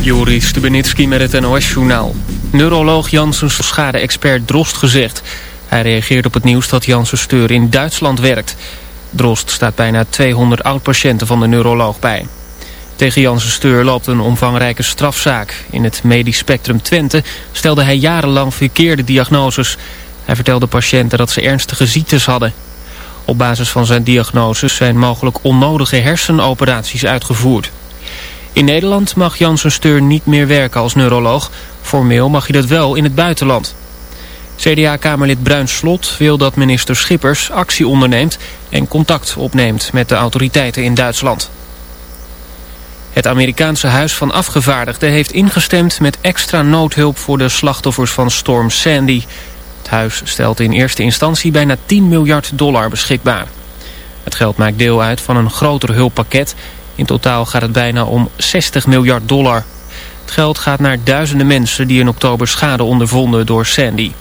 Joris Stubenitski met het NOS-journaal. Neuroloog Janssens schade-expert Drost gezegd. Hij reageert op het nieuws dat Janssen Steur in Duitsland werkt. Drost staat bijna 200 oud-patiënten van de neuroloog bij. Tegen Janssen Steur loopt een omvangrijke strafzaak. In het medisch spectrum Twente stelde hij jarenlang verkeerde diagnoses. Hij vertelde patiënten dat ze ernstige ziektes hadden. Op basis van zijn diagnoses zijn mogelijk onnodige hersenoperaties uitgevoerd. In Nederland mag Janssen Steur niet meer werken als neuroloog. Formeel mag hij dat wel in het buitenland. CDA-kamerlid Bruin Slot wil dat minister Schippers actie onderneemt... en contact opneemt met de autoriteiten in Duitsland. Het Amerikaanse Huis van Afgevaardigden heeft ingestemd met extra noodhulp voor de slachtoffers van storm Sandy. Het huis stelt in eerste instantie bijna 10 miljard dollar beschikbaar. Het geld maakt deel uit van een groter hulppakket in totaal gaat het bijna om 60 miljard dollar. Het geld gaat naar duizenden mensen die in oktober schade ondervonden door Sandy.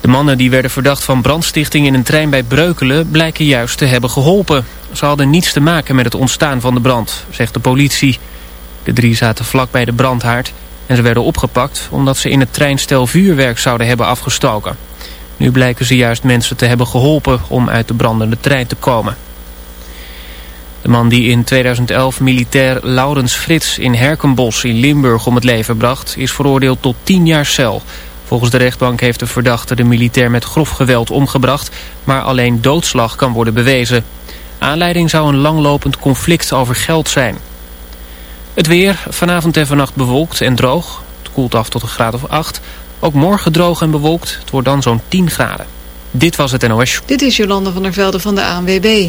De mannen die werden verdacht van brandstichting in een trein bij Breukelen blijken juist te hebben geholpen. Ze hadden niets te maken met het ontstaan van de brand, zegt de politie. De drie zaten vlak bij de brandhaard en ze werden opgepakt omdat ze in het treinstel vuurwerk zouden hebben afgestoken. Nu blijken ze juist mensen te hebben geholpen om uit de brandende trein te komen. De man die in 2011 militair Laurens Frits in Herkenbos in Limburg om het leven bracht... is veroordeeld tot 10 jaar cel. Volgens de rechtbank heeft de verdachte de militair met grof geweld omgebracht... maar alleen doodslag kan worden bewezen. Aanleiding zou een langlopend conflict over geld zijn. Het weer, vanavond en vannacht bewolkt en droog. Het koelt af tot een graad of 8. Ook morgen droog en bewolkt. Het wordt dan zo'n 10 graden. Dit was het NOS. Dit is Jolande van der Velde van de ANWB.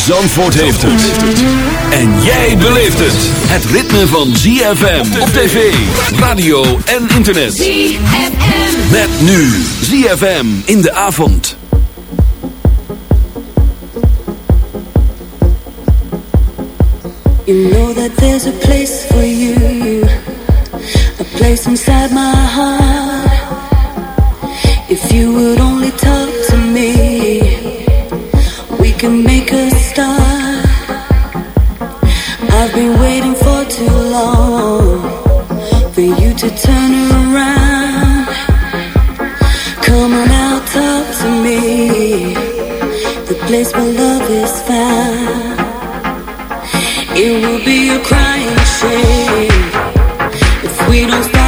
Zandvoort heeft het. En jij beleeft het. Het ritme van ZFM op tv, radio en internet. ZFM. Met nu ZFM in de avond. You know that there's a place for you. A place inside my heart. If you would only talk to me. Can make a start. I've been waiting for too long for you to turn around. Come on out, talk to me. The place where love is found. It will be a crying shame if we don't stop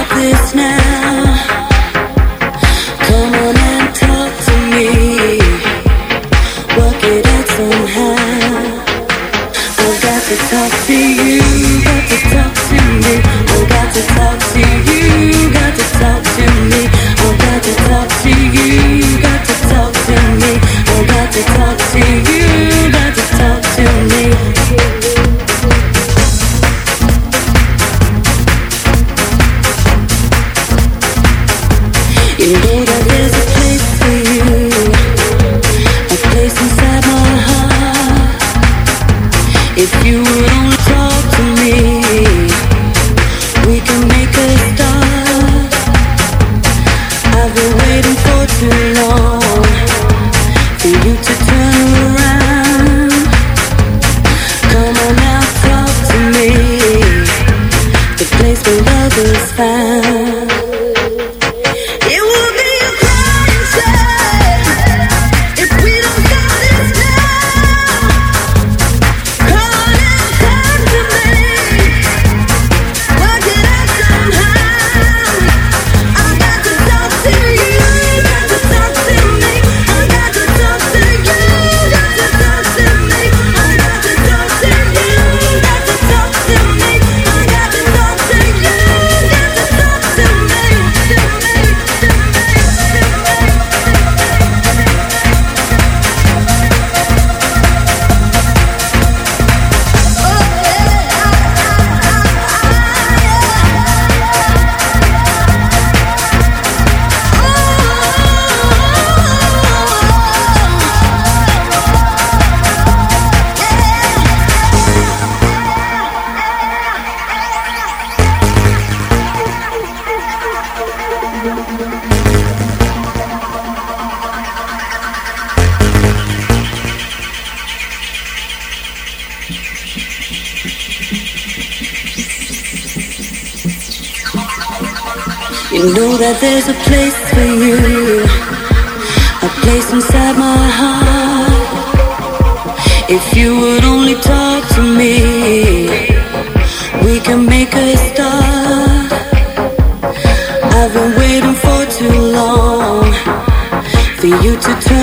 you to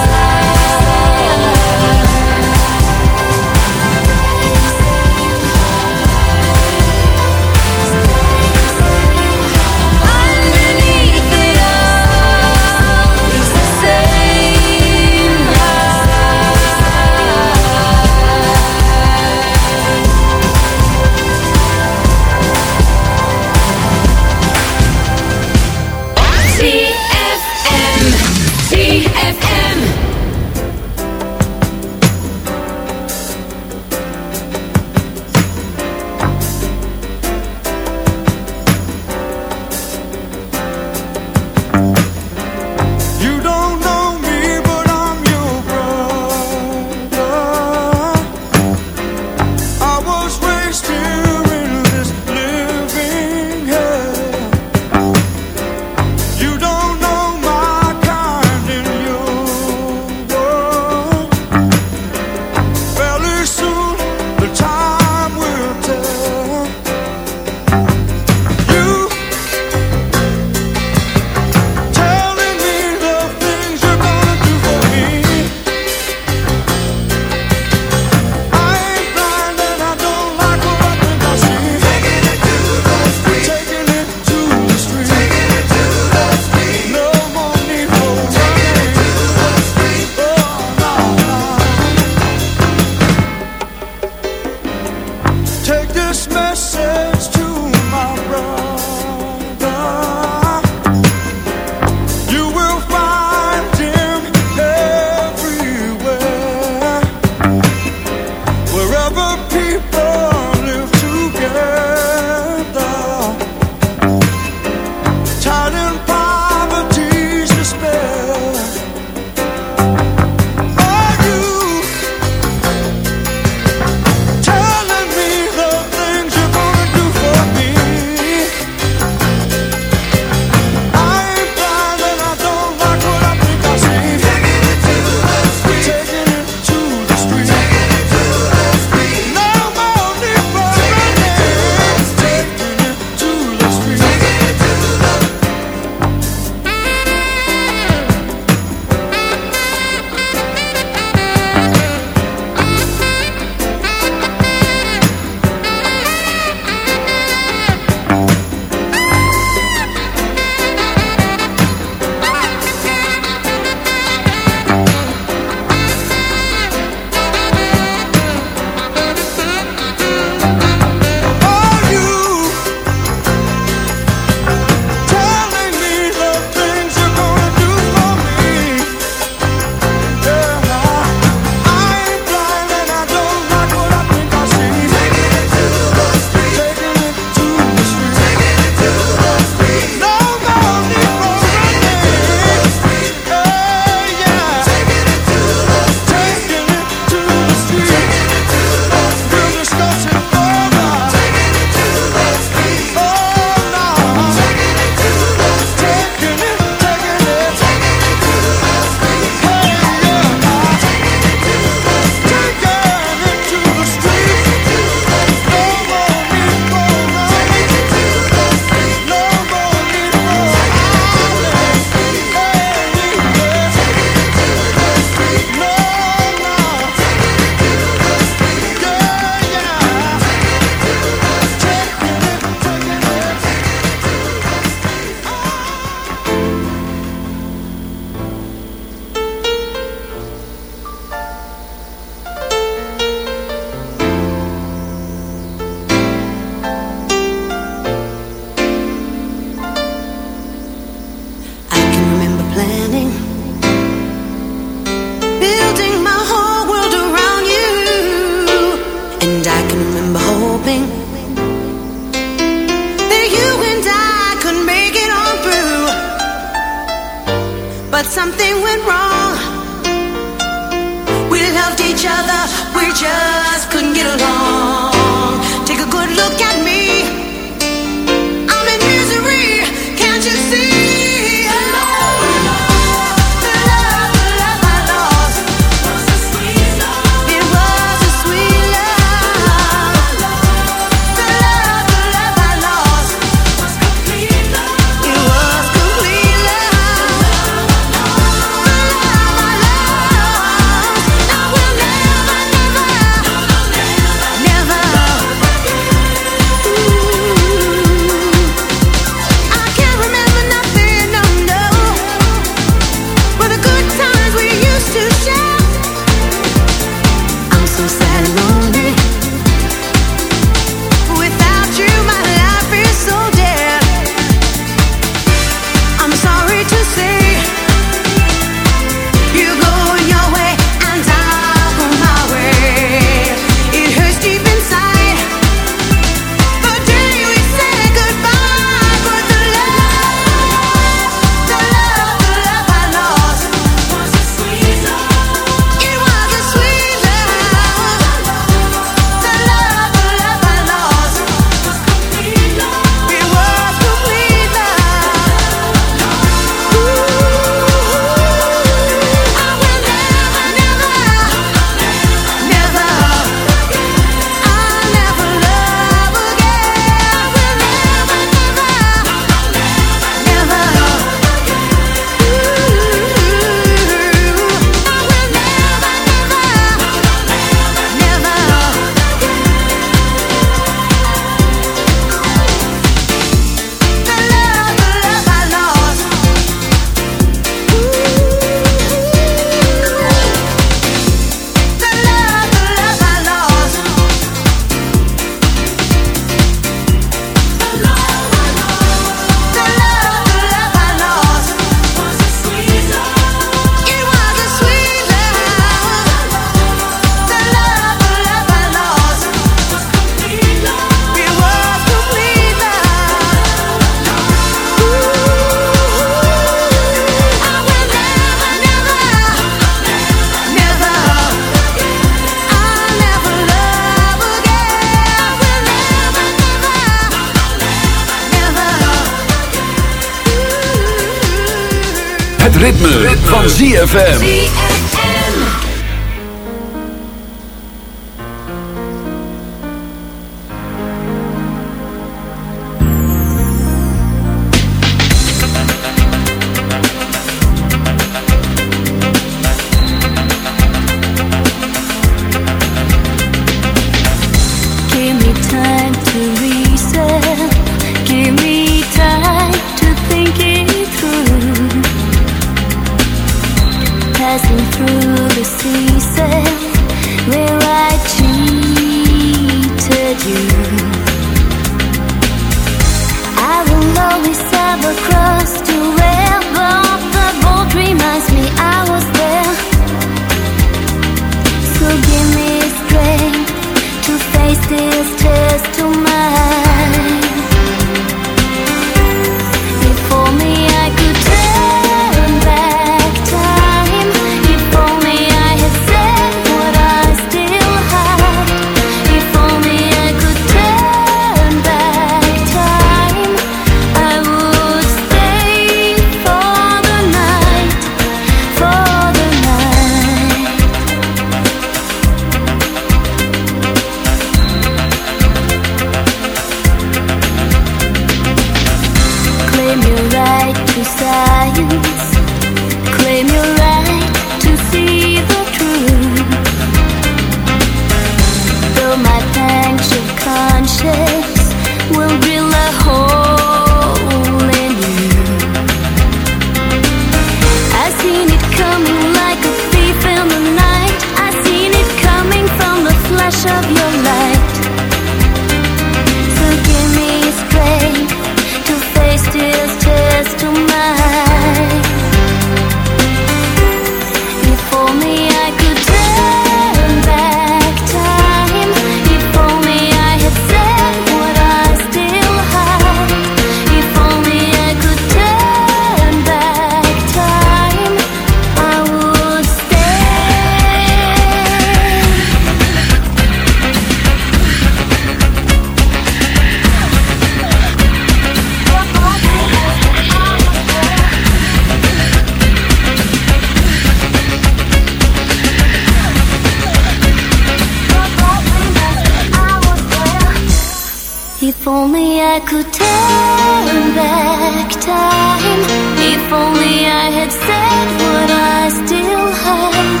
If only I could turn back time. If only I had said what I still had.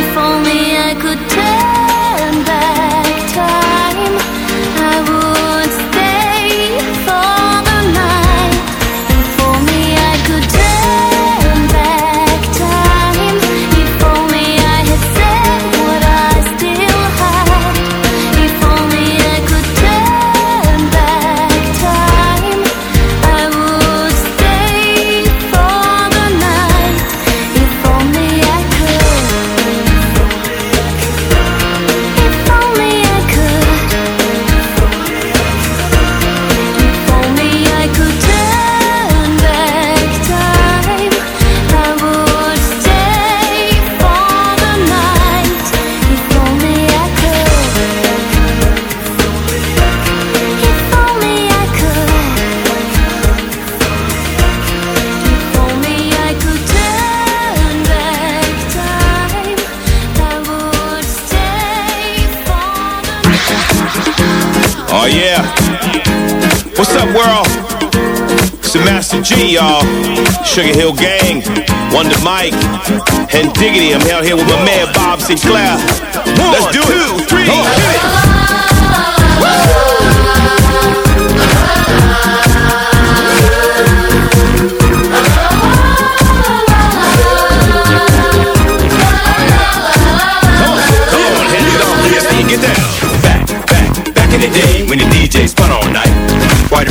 If only I could turn back time, G, y'all. Sugar Hill Gang, Wonder Mike, and Diggity. I'm out here with my man Bob Sinclar. Let's do it. Two, three, hit it. Come on, hand it on, yes, get down. Back, back, back in the day when the DJ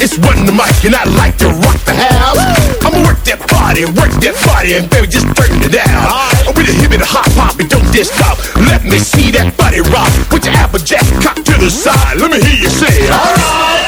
It's run the mic and I like to rock the house. I'ma work that body, work that body, and baby, just turn it down. I'm with a hip and a hop hop and don't just stop. Let me see that body rock. Put your applejack cock to the side. Let me hear you say, alright.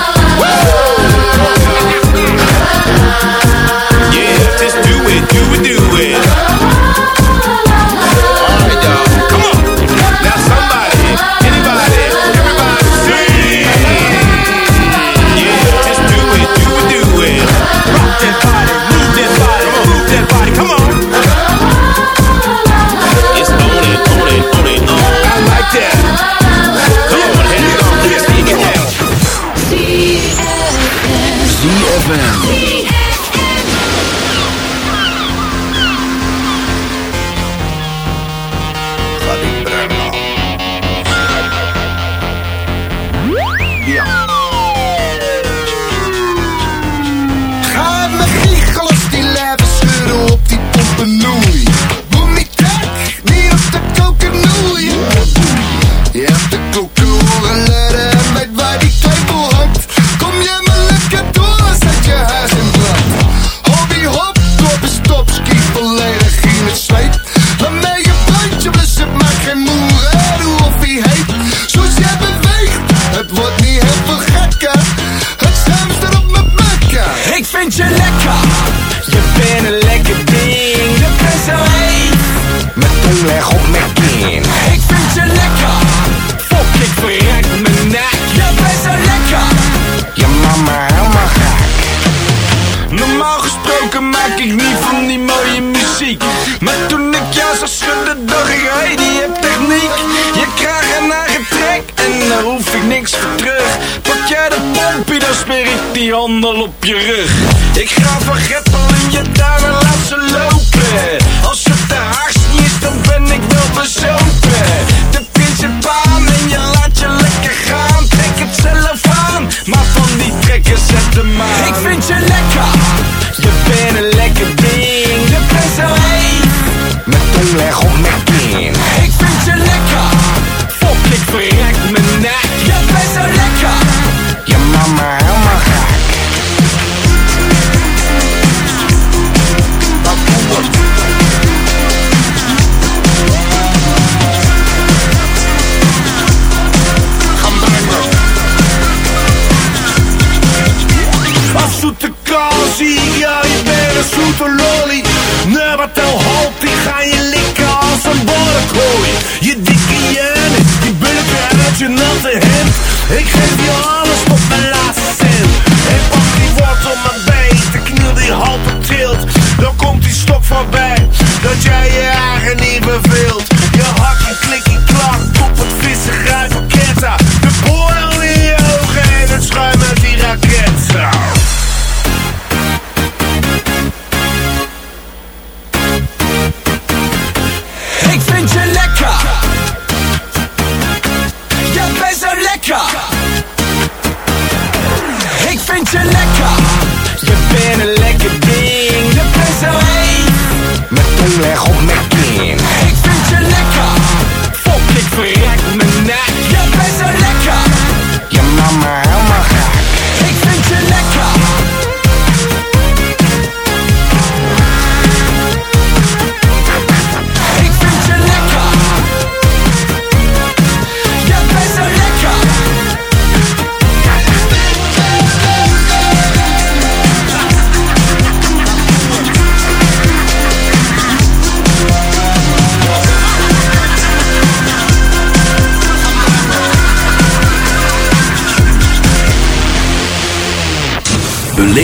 Yeah, muziek. Maar toen ik jou zag schudden, dacht ik, hey, die hebt techniek. Je krijgt een eigen trek en daar hoef ik niks voor terug. Pak jij de pompie, dan smeer ik die handel op je rug. Ik ga van greppel in je duim en laat ze lopen. Als het de haars niet is, dan ben ik wel bezopen. De principaan en je laat je lekker gaan. Trek het zelf aan, maar van die trekken zet de maan. Ik vind je lekker, je bent een leg op mijn my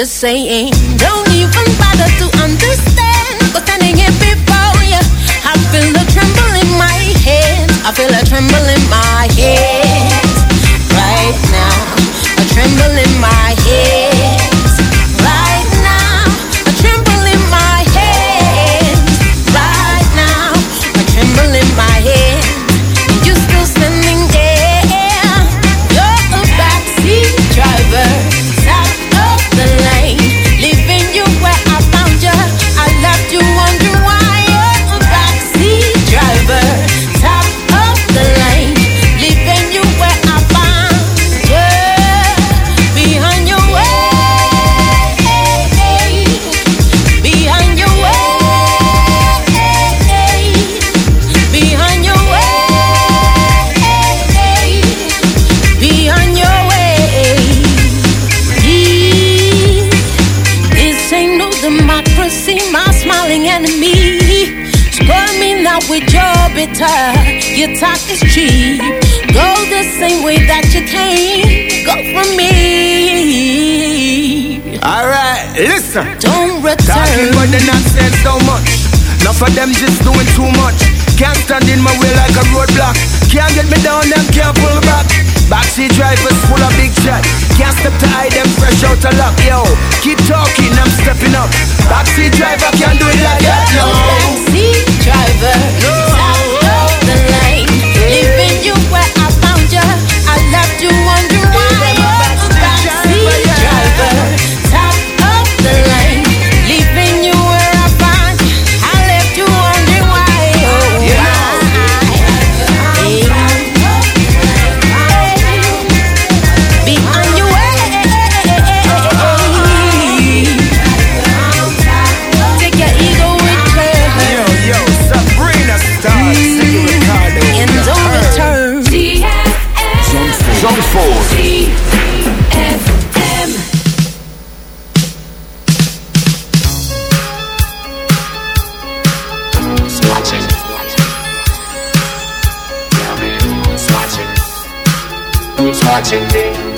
just saying. the nonsense so much. Enough of them just doing too much. Can't stand in my way like a roadblock. Can't get me down, and can't pull back. Backseat drivers full of big chat. Can't step to hide them fresh out of luck. Yo, keep talking, I'm stepping up. Backseat driver can't do it like that, no. Backseat driver, no. top of the line. Leaving you where watching me.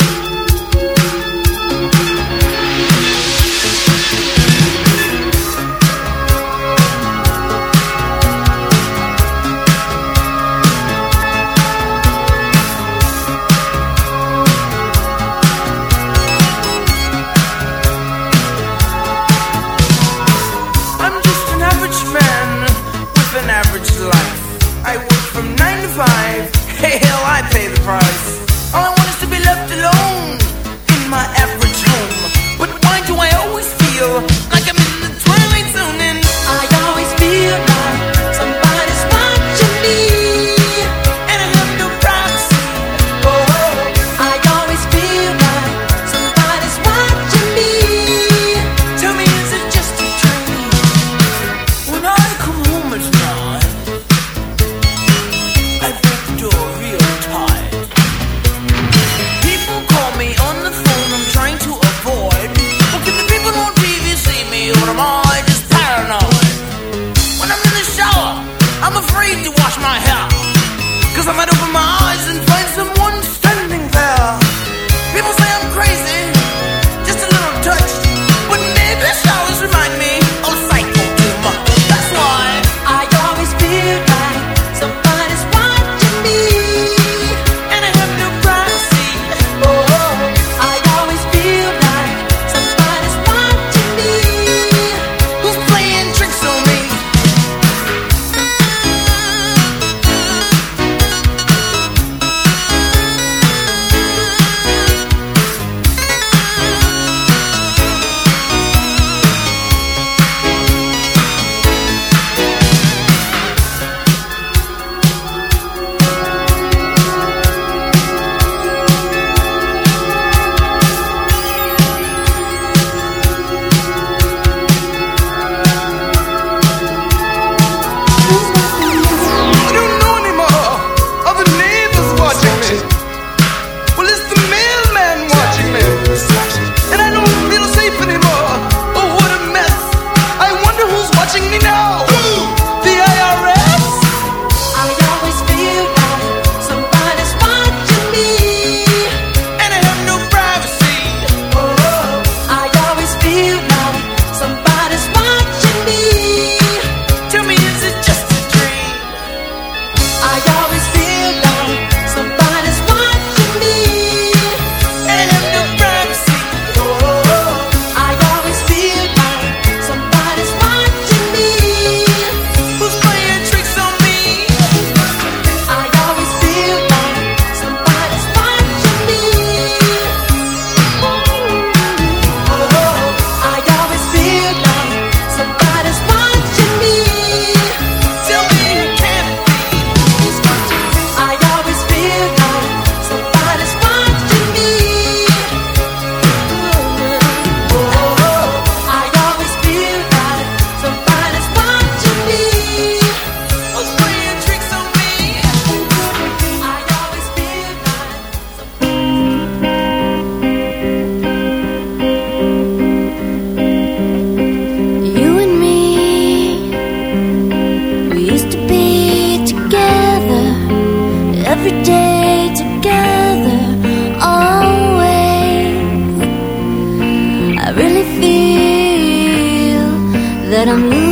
enemy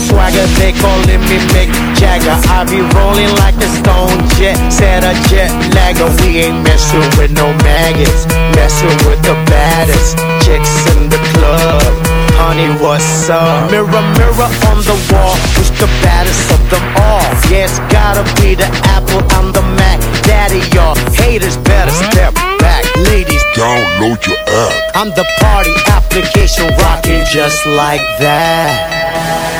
swagger, they calling me Mick Jagger. I be rolling like a stone jet, set a jet lagger. We ain't messing with no maggots, messing with the baddest chicks in the club. Honey, what's up? Mirror, mirror on the wall, who's the baddest of them all? Yeah, it's gotta be the Apple, I'm the Mac. Daddy, y'all haters better step back. Ladies, Download your app. I'm the party application rocking just like that.